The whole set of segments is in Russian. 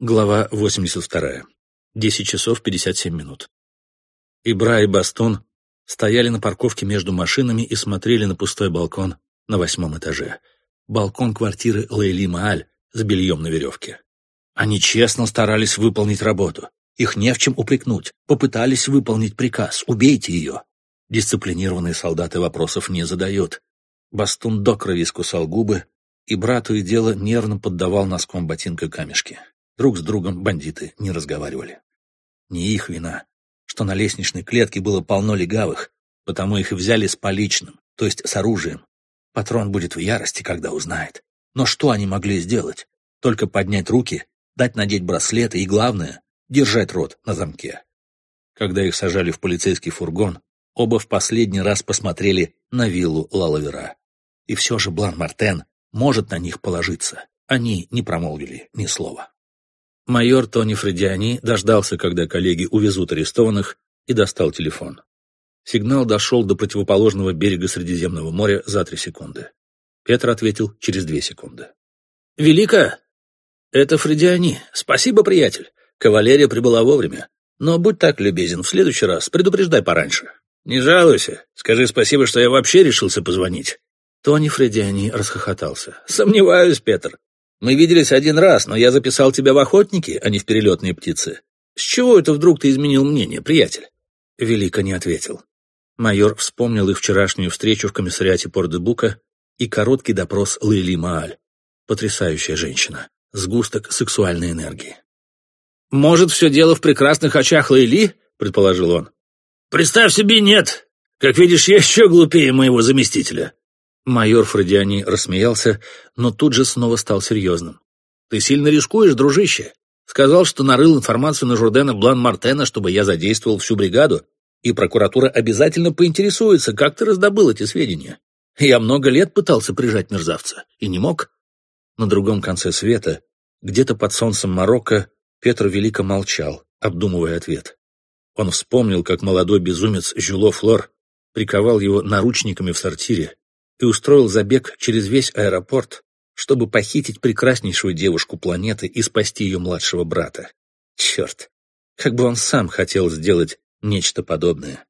Глава 82. 10 часов 57 минут. Ибра и Бастон стояли на парковке между машинами и смотрели на пустой балкон на восьмом этаже. Балкон квартиры Лейли Мааль с бельем на веревке. Они честно старались выполнить работу. Их не в чем упрекнуть. Попытались выполнить приказ. Убейте ее. Дисциплинированные солдаты вопросов не задают. Бастун до крови скусал губы, и брату и дело нервно поддавал носком ботинка камешки. Друг с другом бандиты не разговаривали. Не их вина, что на лестничной клетке было полно легавых, потому их и взяли с поличным, то есть с оружием. Патрон будет в ярости, когда узнает. Но что они могли сделать? Только поднять руки, дать надеть браслеты и, главное, держать рот на замке. Когда их сажали в полицейский фургон, оба в последний раз посмотрели на виллу Лалавера. И все же Блан Мартен может на них положиться. Они не промолвили ни слова. Майор Тони Фредиани дождался, когда коллеги увезут арестованных, и достал телефон. Сигнал дошел до противоположного берега Средиземного моря за три секунды. Петр ответил через две секунды. «Велика! Это Фредиани. Спасибо, приятель. Кавалерия прибыла вовремя. Но будь так любезен, в следующий раз предупреждай пораньше. Не жалуйся. Скажи спасибо, что я вообще решился позвонить». Тони Фредиани расхохотался. «Сомневаюсь, Петр. Мы виделись один раз, но я записал тебя в охотники, а не в перелетные птицы. С чего это вдруг ты изменил мнение, приятель?» Велика не ответил. Майор вспомнил их вчерашнюю встречу в комиссариате Порт-де-Бука и короткий допрос Лейли Мааль. Потрясающая женщина. Сгусток сексуальной энергии. «Может, все дело в прекрасных очах Лейли?» — предположил он. «Представь себе, нет. Как видишь, я еще глупее моего заместителя. Майор Фредиани рассмеялся, но тут же снова стал серьезным. «Ты сильно рискуешь, дружище. Сказал, что нарыл информацию на Журдена Блан-Мартена, чтобы я задействовал всю бригаду, и прокуратура обязательно поинтересуется, как ты раздобыл эти сведения. Я много лет пытался прижать мерзавца, и не мог». На другом конце света, где-то под солнцем Марокко, Петр Велико молчал, обдумывая ответ. Он вспомнил, как молодой безумец Жюло Флор приковал его наручниками в сортире, и устроил забег через весь аэропорт, чтобы похитить прекраснейшую девушку планеты и спасти ее младшего брата. Черт, как бы он сам хотел сделать нечто подобное.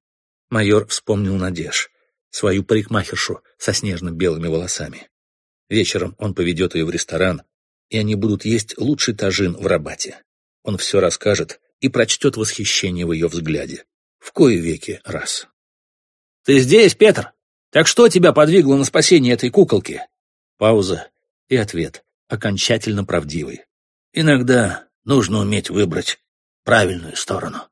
Майор вспомнил Надеж, свою парикмахершу со снежно-белыми волосами. Вечером он поведет ее в ресторан, и они будут есть лучший тажин в Рабате. Он все расскажет и прочтет восхищение в ее взгляде. В кое веки раз. «Ты здесь, Петр?» Так что тебя подвигло на спасение этой куколки? Пауза и ответ, окончательно правдивый. Иногда нужно уметь выбрать правильную сторону.